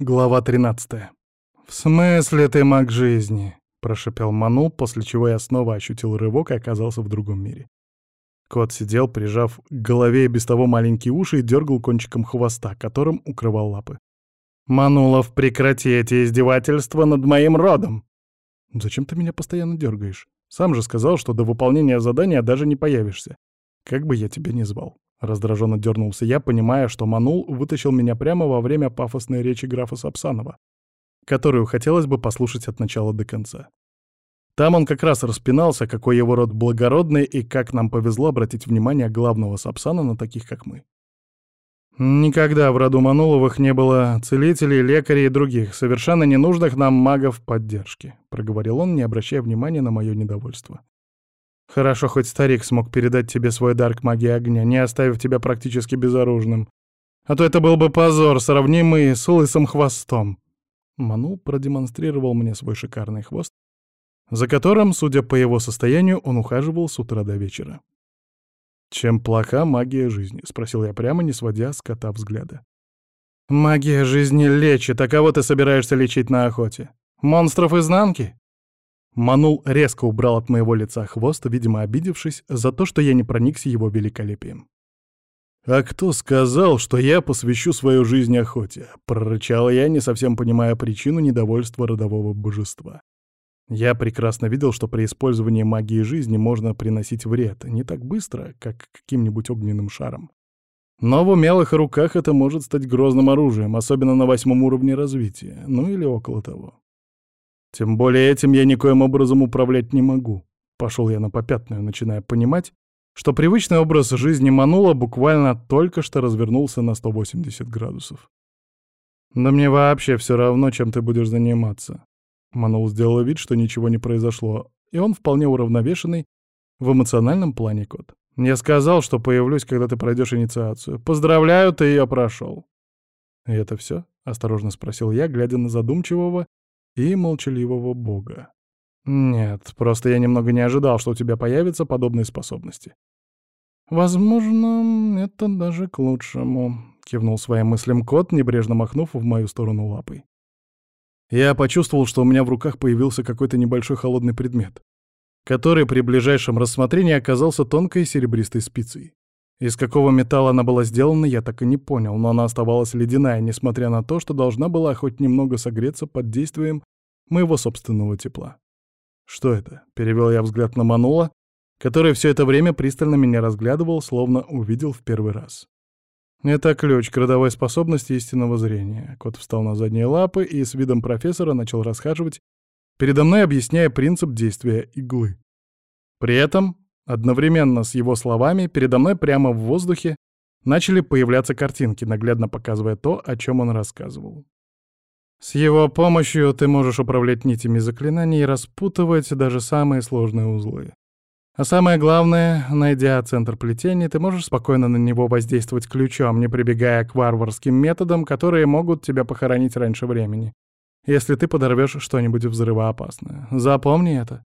Глава 13. «В смысле ты маг жизни?» — прошепел Ману, после чего я снова ощутил рывок и оказался в другом мире. Кот сидел, прижав к голове без того маленькие уши и дергал кончиком хвоста, которым укрывал лапы. «Манулов, прекрати эти издевательства над моим родом!» «Зачем ты меня постоянно дергаешь? Сам же сказал, что до выполнения задания даже не появишься. Как бы я тебя ни звал». Раздраженно дернулся я, понимая, что Манул вытащил меня прямо во время пафосной речи графа Сапсанова, которую хотелось бы послушать от начала до конца. Там он как раз распинался, какой его род благородный и как нам повезло обратить внимание главного Сапсана на таких, как мы. Никогда в роду Мануловых не было целителей, лекарей и других, совершенно ненужных нам магов поддержки, проговорил он, не обращая внимания на мое недовольство. Хорошо, хоть старик смог передать тебе свой дар к магии огня, не оставив тебя практически безоружным. А то это был бы позор, сравнимый с лысым хвостом. Ману продемонстрировал мне свой шикарный хвост, за которым, судя по его состоянию, он ухаживал с утра до вечера. «Чем плоха магия жизни?» — спросил я прямо, не сводя с кота взгляда. «Магия жизни лечит, а кого ты собираешься лечить на охоте? Монстров изнанки?» Манул резко убрал от моего лица хвост, видимо, обидевшись за то, что я не проникся его великолепием. «А кто сказал, что я посвящу свою жизнь охоте?» — прорычал я, не совсем понимая причину недовольства родового божества. Я прекрасно видел, что при использовании магии жизни можно приносить вред не так быстро, как каким-нибудь огненным шаром. Но в умелых руках это может стать грозным оружием, особенно на восьмом уровне развития, ну или около того. Тем более этим я никоим образом управлять не могу. Пошел я на попятную, начиная понимать, что привычный образ жизни Манула буквально только что развернулся на 180 градусов. «Да мне вообще все равно, чем ты будешь заниматься». Манул сделал вид, что ничего не произошло, и он вполне уравновешенный в эмоциональном плане кот. «Я сказал, что появлюсь, когда ты пройдешь инициацию. Поздравляю, ты ее прошел». «И это все?» — осторожно спросил я, глядя на задумчивого и молчаливого бога. Нет, просто я немного не ожидал, что у тебя появятся подобные способности. Возможно, это даже к лучшему, кивнул своим мыслям кот, небрежно махнув в мою сторону лапой. Я почувствовал, что у меня в руках появился какой-то небольшой холодный предмет, который при ближайшем рассмотрении оказался тонкой серебристой спицей. Из какого металла она была сделана, я так и не понял, но она оставалась ледяная, несмотря на то, что должна была хоть немного согреться под действием моего собственного тепла. «Что это?» — перевел я взгляд на Манула, который все это время пристально меня разглядывал, словно увидел в первый раз. «Это ключ к родовой способности истинного зрения». Кот встал на задние лапы и с видом профессора начал расхаживать, передо мной объясняя принцип действия иглы. При этом Одновременно с его словами передо мной прямо в воздухе начали появляться картинки, наглядно показывая то, о чем он рассказывал. С его помощью ты можешь управлять нитями заклинаний и распутывать даже самые сложные узлы. А самое главное, найдя центр плетения, ты можешь спокойно на него воздействовать ключом, не прибегая к варварским методам, которые могут тебя похоронить раньше времени, если ты подорвешь что-нибудь взрывоопасное. Запомни это.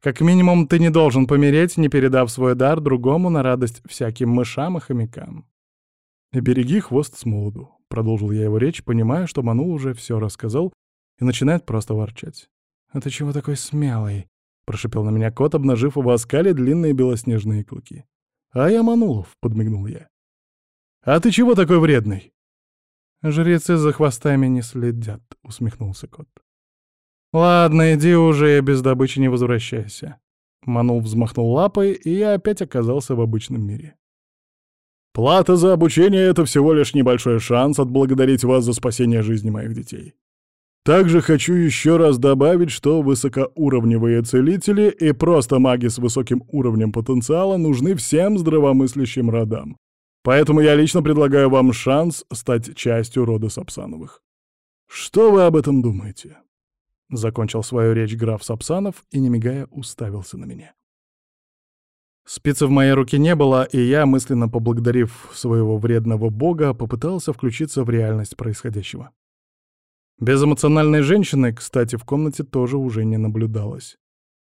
Как минимум, ты не должен помереть, не передав свой дар другому на радость всяким мышам и хомякам. «И береги хвост с молоду», — продолжил я его речь, понимая, что Ману уже все рассказал и начинает просто ворчать. «А ты чего такой смелый?» — прошипел на меня кот, обнажив в оскале длинные белоснежные клыки. «А я Манулов», — подмигнул я. «А ты чего такой вредный?» «Жрецы за хвостами не следят», — усмехнулся кот. «Ладно, иди уже и без добычи не возвращайся». Манул взмахнул лапой, и я опять оказался в обычном мире. «Плата за обучение — это всего лишь небольшой шанс отблагодарить вас за спасение жизни моих детей. Также хочу еще раз добавить, что высокоуровневые целители и просто маги с высоким уровнем потенциала нужны всем здравомыслящим родам. Поэтому я лично предлагаю вам шанс стать частью рода Сапсановых. Что вы об этом думаете?» Закончил свою речь граф Сапсанов и, не мигая, уставился на меня. Спицы в моей руке не было, и я, мысленно поблагодарив своего вредного бога, попытался включиться в реальность происходящего. Безэмоциональной женщины, кстати, в комнате тоже уже не наблюдалось.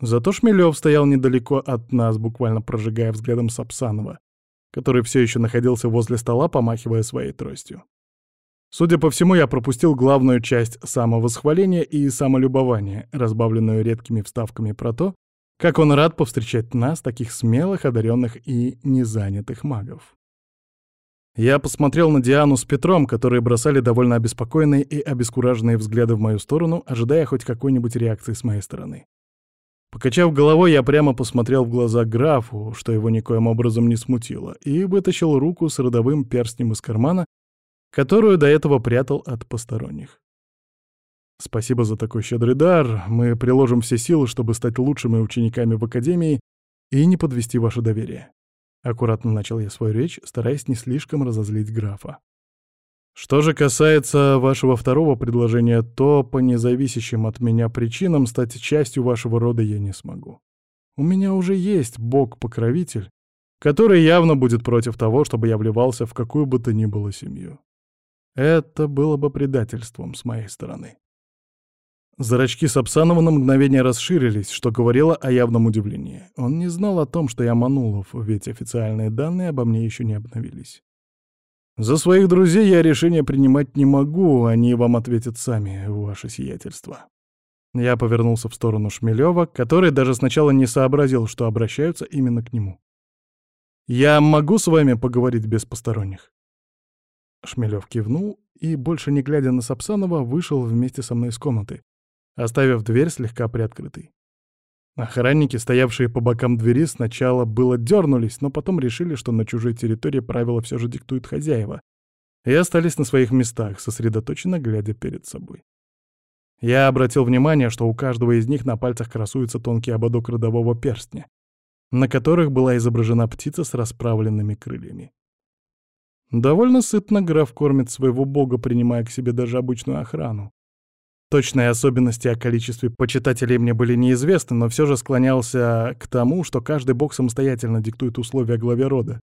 Зато Шмелев стоял недалеко от нас, буквально прожигая взглядом Сапсанова, который все еще находился возле стола, помахивая своей тростью. Судя по всему, я пропустил главную часть самовосхваления и самолюбования, разбавленную редкими вставками про то, как он рад повстречать нас, таких смелых, одаренных и незанятых магов. Я посмотрел на Диану с Петром, которые бросали довольно обеспокоенные и обескураженные взгляды в мою сторону, ожидая хоть какой-нибудь реакции с моей стороны. Покачав головой, я прямо посмотрел в глаза графу, что его никоим образом не смутило, и вытащил руку с родовым перстнем из кармана, которую до этого прятал от посторонних. Спасибо за такой щедрый дар. Мы приложим все силы, чтобы стать лучшими учениками в Академии и не подвести ваше доверие. Аккуратно начал я свою речь, стараясь не слишком разозлить графа. Что же касается вашего второго предложения, то по независящим от меня причинам стать частью вашего рода я не смогу. У меня уже есть бог-покровитель, который явно будет против того, чтобы я вливался в какую бы то ни было семью. Это было бы предательством с моей стороны. Зрачки Сапсанова на мгновение расширились, что говорило о явном удивлении. Он не знал о том, что я Манулов, ведь официальные данные обо мне еще не обновились. За своих друзей я решение принимать не могу, они вам ответят сами, ваше сиятельство. Я повернулся в сторону Шмелева, который даже сначала не сообразил, что обращаются именно к нему. «Я могу с вами поговорить без посторонних?» Шмелев кивнул и, больше не глядя на Сапсанова, вышел вместе со мной из комнаты, оставив дверь слегка приоткрытой. Охранники, стоявшие по бокам двери, сначала было дернулись, но потом решили, что на чужой территории правила все же диктуют хозяева, и остались на своих местах, сосредоточенно глядя перед собой. Я обратил внимание, что у каждого из них на пальцах красуется тонкий ободок родового перстня, на которых была изображена птица с расправленными крыльями. Довольно сытно граф кормит своего бога, принимая к себе даже обычную охрану. Точные особенности о количестве почитателей мне были неизвестны, но все же склонялся к тому, что каждый бог самостоятельно диктует условия главе рода.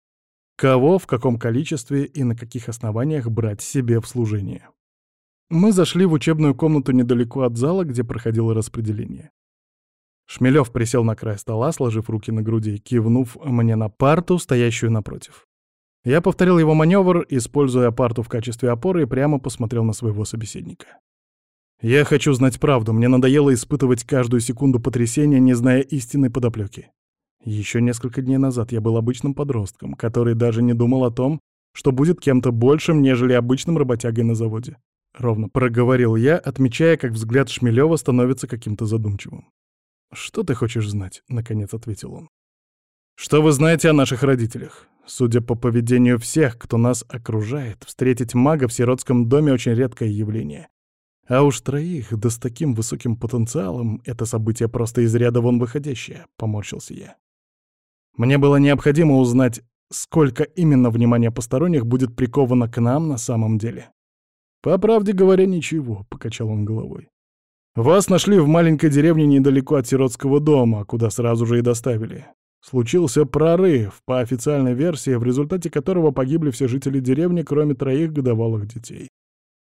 Кого, в каком количестве и на каких основаниях брать себе в служение. Мы зашли в учебную комнату недалеко от зала, где проходило распределение. Шмелев присел на край стола, сложив руки на груди, кивнув мне на парту, стоящую напротив. Я повторил его маневр, используя парту в качестве опоры, и прямо посмотрел на своего собеседника. Я хочу знать правду, мне надоело испытывать каждую секунду потрясения, не зная истинной подоплеки. Еще несколько дней назад я был обычным подростком, который даже не думал о том, что будет кем-то большим, нежели обычным работягой на заводе. Ровно проговорил я, отмечая, как взгляд Шмелева становится каким-то задумчивым. «Что ты хочешь знать?» — наконец ответил он. «Что вы знаете о наших родителях? Судя по поведению всех, кто нас окружает, встретить мага в сиротском доме очень редкое явление. А уж троих, да с таким высоким потенциалом, это событие просто из ряда вон выходящее, — поморщился я. Мне было необходимо узнать, сколько именно внимания посторонних будет приковано к нам на самом деле. По правде говоря, ничего, — покачал он головой. Вас нашли в маленькой деревне недалеко от сиротского дома, куда сразу же и доставили. Случился прорыв, по официальной версии, в результате которого погибли все жители деревни, кроме троих годовалых детей.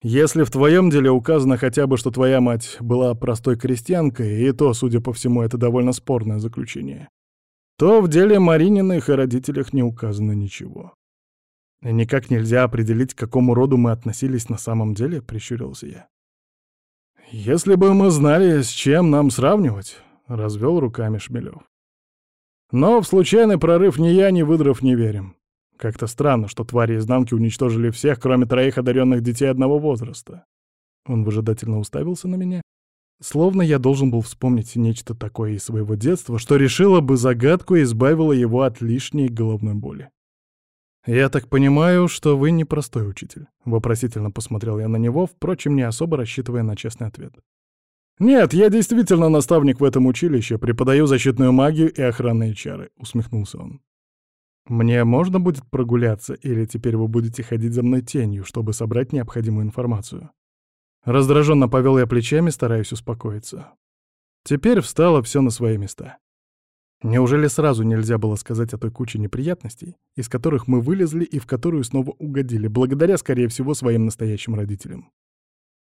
Если в твоем деле указано хотя бы, что твоя мать была простой крестьянкой, и то, судя по всему, это довольно спорное заключение, то в деле Марининых и родителях не указано ничего. Никак нельзя определить, к какому роду мы относились на самом деле, прищурился я. Если бы мы знали, с чем нам сравнивать, развел руками Шмелев. Но в случайный прорыв ни я, ни Выдров не верим. Как-то странно, что твари изнанки уничтожили всех, кроме троих одаренных детей одного возраста. Он выжидательно уставился на меня, словно я должен был вспомнить нечто такое из своего детства, что решило бы загадку и избавило его от лишней головной боли. «Я так понимаю, что вы непростой учитель», — вопросительно посмотрел я на него, впрочем, не особо рассчитывая на честный ответ. «Нет, я действительно наставник в этом училище, преподаю защитную магию и охранные чары», — усмехнулся он. «Мне можно будет прогуляться, или теперь вы будете ходить за мной тенью, чтобы собрать необходимую информацию?» Раздраженно повел я плечами, стараясь успокоиться. Теперь встало все на свои места. Неужели сразу нельзя было сказать о той куче неприятностей, из которых мы вылезли и в которую снова угодили, благодаря, скорее всего, своим настоящим родителям?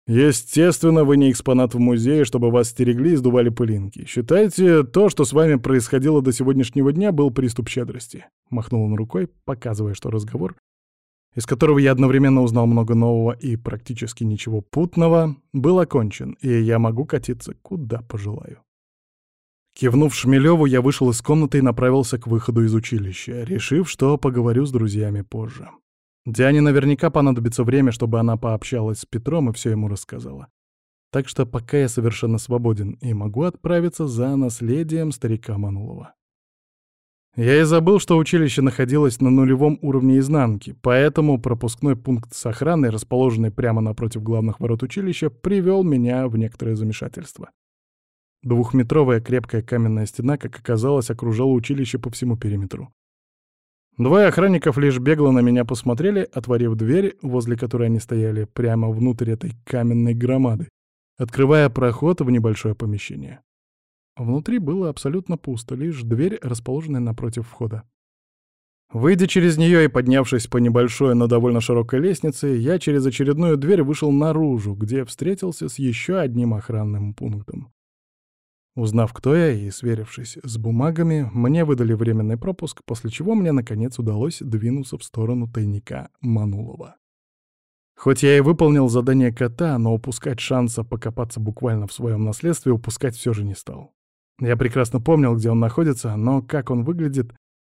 Естественно, вы не экспонат в музее, чтобы вас стерегли и сдували пылинки. Считайте, то, что с вами происходило до сегодняшнего дня, был приступ щедрости. Махнул он рукой, показывая, что разговор из которого я одновременно узнал много нового и практически ничего путного, был окончен, и я могу катиться куда пожелаю. Кивнув Шмелеву, я вышел из комнаты и направился к выходу из училища, решив, что поговорю с друзьями позже. Диане наверняка понадобится время, чтобы она пообщалась с Петром и все ему рассказала. Так что пока я совершенно свободен и могу отправиться за наследием старика Манулова. Я и забыл, что училище находилось на нулевом уровне изнанки, поэтому пропускной пункт с охраной, расположенный прямо напротив главных ворот училища, привел меня в некоторое замешательство. Двухметровая крепкая каменная стена, как оказалось, окружала училище по всему периметру. Двое охранников лишь бегло на меня посмотрели, отворив дверь, возле которой они стояли, прямо внутрь этой каменной громады, открывая проход в небольшое помещение. Внутри было абсолютно пусто, лишь дверь, расположенная напротив входа. Выйдя через нее и поднявшись по небольшой, но довольно широкой лестнице, я через очередную дверь вышел наружу, где встретился с еще одним охранным пунктом. Узнав, кто я, и сверившись с бумагами, мне выдали временный пропуск, после чего мне, наконец, удалось двинуться в сторону тайника Манулова. Хоть я и выполнил задание кота, но упускать шанса покопаться буквально в своем наследстве упускать все же не стал. Я прекрасно помнил, где он находится, но как он выглядит,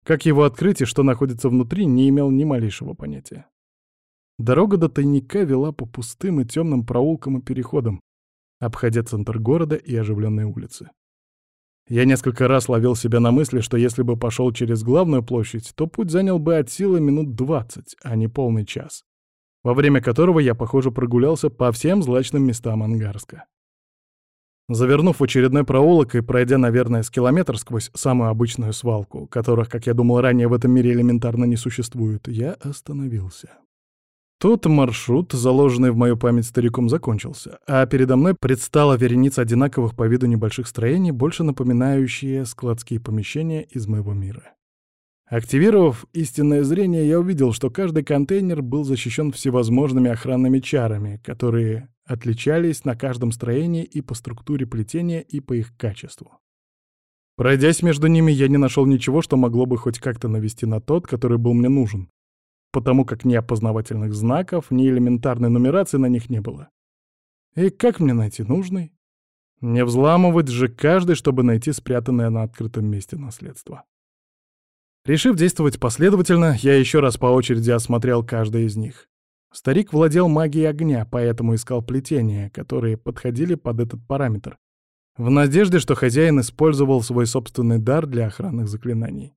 как его открыть и что находится внутри, не имел ни малейшего понятия. Дорога до тайника вела по пустым и темным проулкам и переходам, обходя центр города и оживленные улицы. Я несколько раз ловил себя на мысли, что если бы пошел через главную площадь, то путь занял бы от силы минут двадцать, а не полный час, во время которого я, похоже, прогулялся по всем злачным местам Ангарска. Завернув в очередной проулок и пройдя, наверное, с километр сквозь самую обычную свалку, которых, как я думал ранее, в этом мире элементарно не существует, я остановился. Тут маршрут, заложенный в мою память стариком, закончился, а передо мной предстала вереница одинаковых по виду небольших строений, больше напоминающие складские помещения из моего мира. Активировав истинное зрение, я увидел, что каждый контейнер был защищен всевозможными охранными чарами, которые отличались на каждом строении и по структуре плетения, и по их качеству. Пройдясь между ними, я не нашел ничего, что могло бы хоть как-то навести на тот, который был мне нужен, потому как ни опознавательных знаков, ни элементарной нумерации на них не было. И как мне найти нужный? Не взламывать же каждый, чтобы найти спрятанное на открытом месте наследство. Решив действовать последовательно, я еще раз по очереди осмотрел каждое из них. Старик владел магией огня, поэтому искал плетения, которые подходили под этот параметр, в надежде, что хозяин использовал свой собственный дар для охранных заклинаний.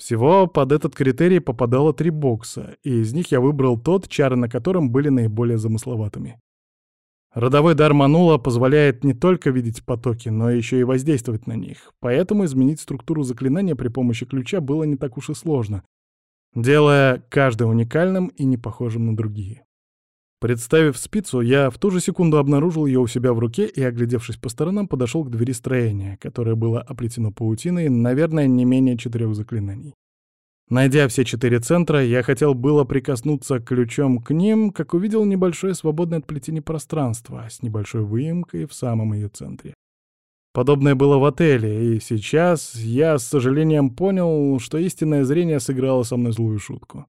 Всего под этот критерий попадало три бокса, и из них я выбрал тот, чары на котором были наиболее замысловатыми. Родовой дар Манула позволяет не только видеть потоки, но еще и воздействовать на них, поэтому изменить структуру заклинания при помощи ключа было не так уж и сложно, делая каждый уникальным и не похожим на другие. Представив спицу, я в ту же секунду обнаружил ее у себя в руке и, оглядевшись по сторонам, подошел к двери строения, которое было оплетено паутиной, наверное, не менее четырех заклинаний. Найдя все четыре центра, я хотел было прикоснуться ключом к ним, как увидел небольшое свободное от плетения пространство с небольшой выемкой в самом ее центре. Подобное было в отеле, и сейчас я с сожалением понял, что истинное зрение сыграло со мной злую шутку.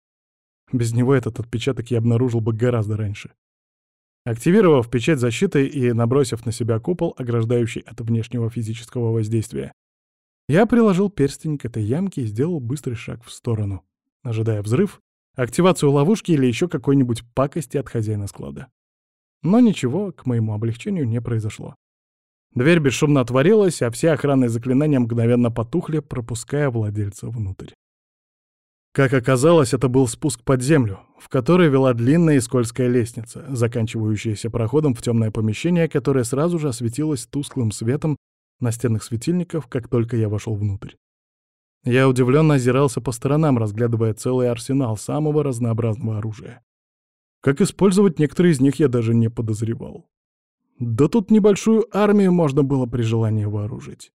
Без него этот отпечаток я обнаружил бы гораздо раньше. Активировав печать защиты и набросив на себя купол, ограждающий от внешнего физического воздействия, я приложил перстень к этой ямке и сделал быстрый шаг в сторону, ожидая взрыв, активацию ловушки или еще какой-нибудь пакости от хозяина склада. Но ничего, к моему облегчению, не произошло. Дверь бесшумно отворилась, а все охранные заклинания мгновенно потухли, пропуская владельца внутрь. Как оказалось, это был спуск под землю, в который вела длинная и скользкая лестница, заканчивающаяся проходом в темное помещение, которое сразу же осветилось тусклым светом настенных светильников, как только я вошел внутрь. Я удивленно озирался по сторонам, разглядывая целый арсенал самого разнообразного оружия. Как использовать некоторые из них я даже не подозревал. Да тут небольшую армию можно было при желании вооружить.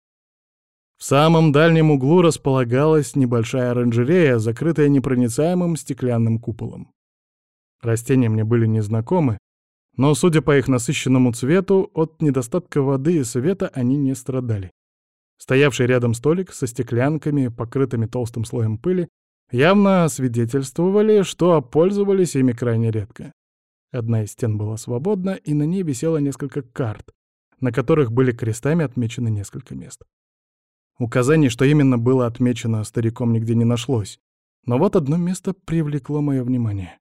В самом дальнем углу располагалась небольшая оранжерея, закрытая непроницаемым стеклянным куполом. Растения мне были незнакомы, но, судя по их насыщенному цвету, от недостатка воды и света они не страдали. Стоявший рядом столик со стеклянками, покрытыми толстым слоем пыли, явно свидетельствовали, что пользовались ими крайне редко. Одна из стен была свободна, и на ней висело несколько карт, на которых были крестами отмечены несколько мест. Указаний, что именно было отмечено стариком, нигде не нашлось, но вот одно место привлекло мое внимание.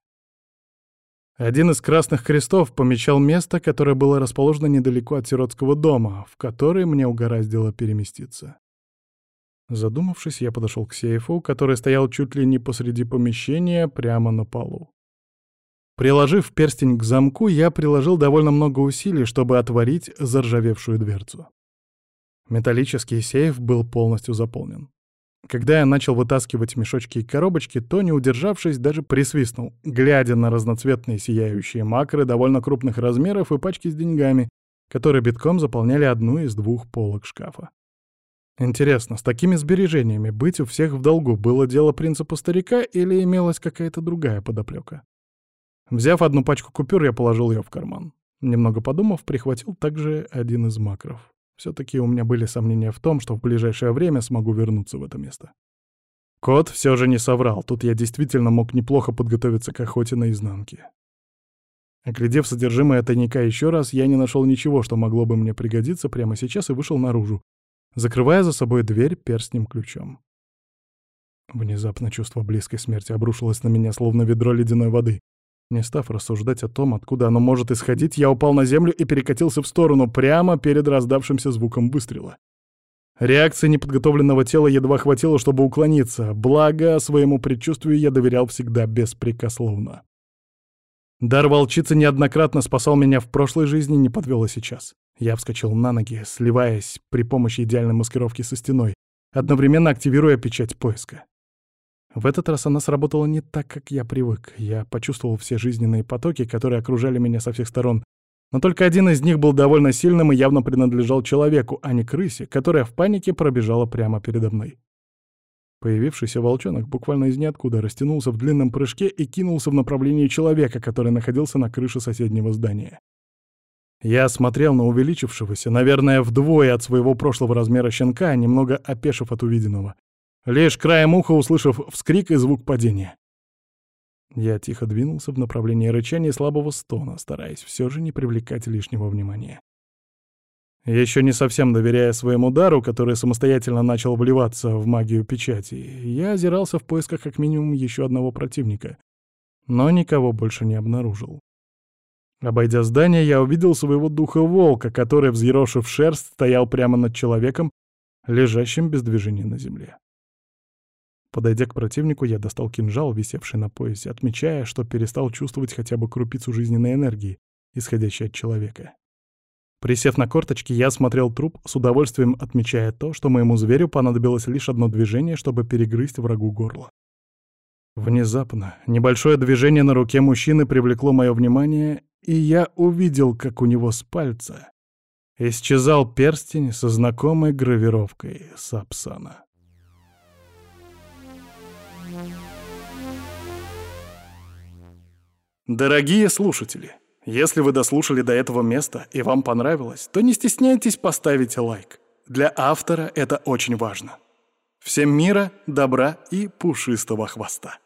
Один из красных крестов помечал место, которое было расположено недалеко от сиротского дома, в который мне угораздило переместиться. Задумавшись, я подошел к сейфу, который стоял чуть ли не посреди помещения, прямо на полу. Приложив перстень к замку, я приложил довольно много усилий, чтобы отворить заржавевшую дверцу. Металлический сейф был полностью заполнен. Когда я начал вытаскивать мешочки и коробочки, то, не удержавшись, даже присвистнул, глядя на разноцветные сияющие макры довольно крупных размеров и пачки с деньгами, которые битком заполняли одну из двух полок шкафа. Интересно, с такими сбережениями быть у всех в долгу было дело принципа старика или имелась какая-то другая подоплека? Взяв одну пачку купюр, я положил ее в карман. Немного подумав, прихватил также один из макров. Все-таки у меня были сомнения в том, что в ближайшее время смогу вернуться в это место. Кот все же не соврал, тут я действительно мог неплохо подготовиться к охоте на изнанке. Оглядев содержимое тайника еще раз, я не нашел ничего, что могло бы мне пригодиться прямо сейчас и вышел наружу, закрывая за собой дверь перстнем-ключом. Внезапно чувство близкой смерти обрушилось на меня, словно ведро ледяной воды. Не став рассуждать о том, откуда оно может исходить, я упал на землю и перекатился в сторону, прямо перед раздавшимся звуком выстрела. Реакции неподготовленного тела едва хватило, чтобы уклониться, благо своему предчувствию я доверял всегда беспрекословно. Дар волчицы неоднократно спасал меня в прошлой жизни, не подвел и сейчас. Я вскочил на ноги, сливаясь при помощи идеальной маскировки со стеной, одновременно активируя печать поиска. В этот раз она сработала не так, как я привык. Я почувствовал все жизненные потоки, которые окружали меня со всех сторон. Но только один из них был довольно сильным и явно принадлежал человеку, а не крысе, которая в панике пробежала прямо передо мной. Появившийся волчонок буквально из ниоткуда растянулся в длинном прыжке и кинулся в направлении человека, который находился на крыше соседнего здания. Я смотрел на увеличившегося, наверное, вдвое от своего прошлого размера щенка, немного опешив от увиденного лишь краем уха услышав вскрик и звук падения. Я тихо двинулся в направлении рычания слабого стона, стараясь все же не привлекать лишнего внимания. Еще не совсем доверяя своему дару, который самостоятельно начал вливаться в магию печати, я озирался в поисках как минимум еще одного противника, но никого больше не обнаружил. Обойдя здание, я увидел своего духа-волка, который, взъерошив шерсть, стоял прямо над человеком, лежащим без движения на земле. Подойдя к противнику, я достал кинжал, висевший на поясе, отмечая, что перестал чувствовать хотя бы крупицу жизненной энергии, исходящей от человека. Присев на корточки, я смотрел труп, с удовольствием отмечая то, что моему зверю понадобилось лишь одно движение, чтобы перегрызть врагу горло. Внезапно небольшое движение на руке мужчины привлекло мое внимание, и я увидел, как у него с пальца исчезал перстень со знакомой гравировкой Сапсана. Дорогие слушатели, если вы дослушали до этого места и вам понравилось, то не стесняйтесь поставить лайк. Для автора это очень важно. Всем мира, добра и пушистого хвоста.